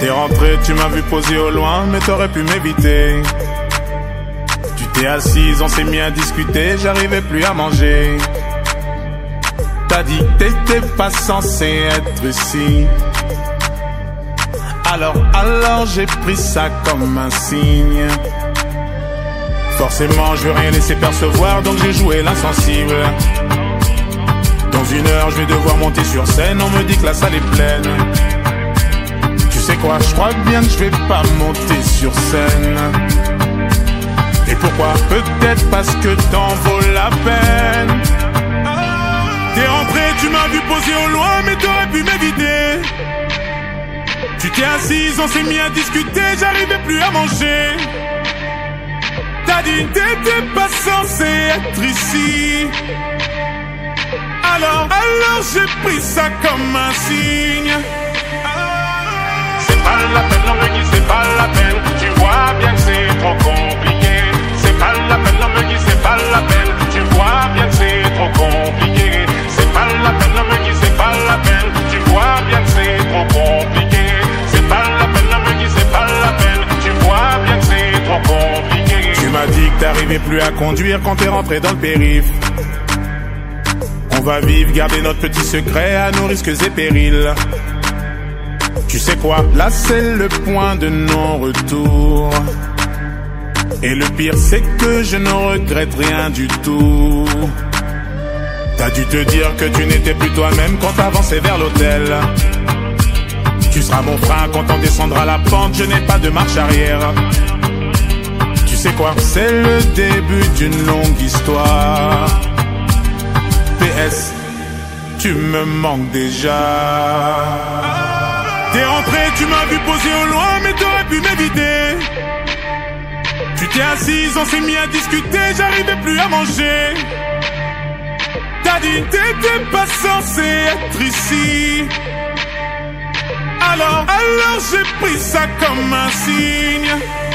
T'es rentré, tu m'as vu poser au loin, mais t'aurais pu m'éviter. Tu t'es assise, on s'est mis à discuter, j'arrivais plus à manger. T'as dit que t'étais pas censé être ici. Alors, alors j'ai pris ça comme un signe. Forcément, je veux rien laisser percevoir, donc j'ai joué l'insensible. Dans une heure, je vais devoir monter sur scène, on me dit que la salle est pleine. Sais quoi, je crois bien que je vais pas monter sur scène. Et pourquoi? Peut-être parce que t'en vaut la peine. T'es rentré, tu m'as vu poser au loin, mais t'aurais pu m'éviter. Tu t'es assise, on s'est mis à discuter, j'arrivais plus à manger. T'as dit t'étais pas censé être ici. Alors, alors j'ai pris ça comme un signe. Plus à conduire quand t'es rentré dans le périph. On va vivre, garder notre petit secret à nos risques et périls. Tu sais quoi, là c'est le point de non-retour. Et le pire c'est que je ne regrette rien du tout. T'as dû te dire que tu n'étais plus toi-même quand t'avançais vers l'hôtel. Tu seras mon frein quand on descendra la pente, je n'ai pas de marche arrière. Sais quoi, c'est le début d'une longue histoire. PS, tu me manques déjà. T'es rentré, tu m'as vu poser au loin, mais t'aurais pu m'éviter. Tu t'es assise, on s'est mis à discuter, j'arrivais plus à manger. T'as dit t'étais pas censé être ici. Alors, alors j'ai pris ça comme un signe.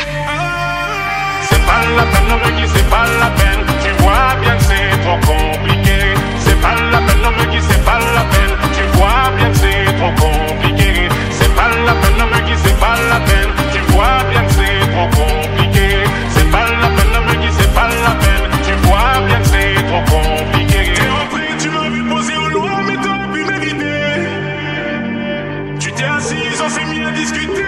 C'est pas la peine. Tu vois bien que c'est trop compliqué. C'est pas la peine, non me dis c'est pas la peine. Tu vois bien que c'est trop compliqué. C'est pas la peine, non me dis c'est pas la peine. Tu vois bien que c'est trop compliqué. C'est pas la peine, non me dis c'est pas la peine. Tu vois bien que c'est trop compliqué. T'es rentré, tu m'as vu poser au loin, mais t'aurais pu m'éviter. Tu t'es assise, on s'est mis à discuter,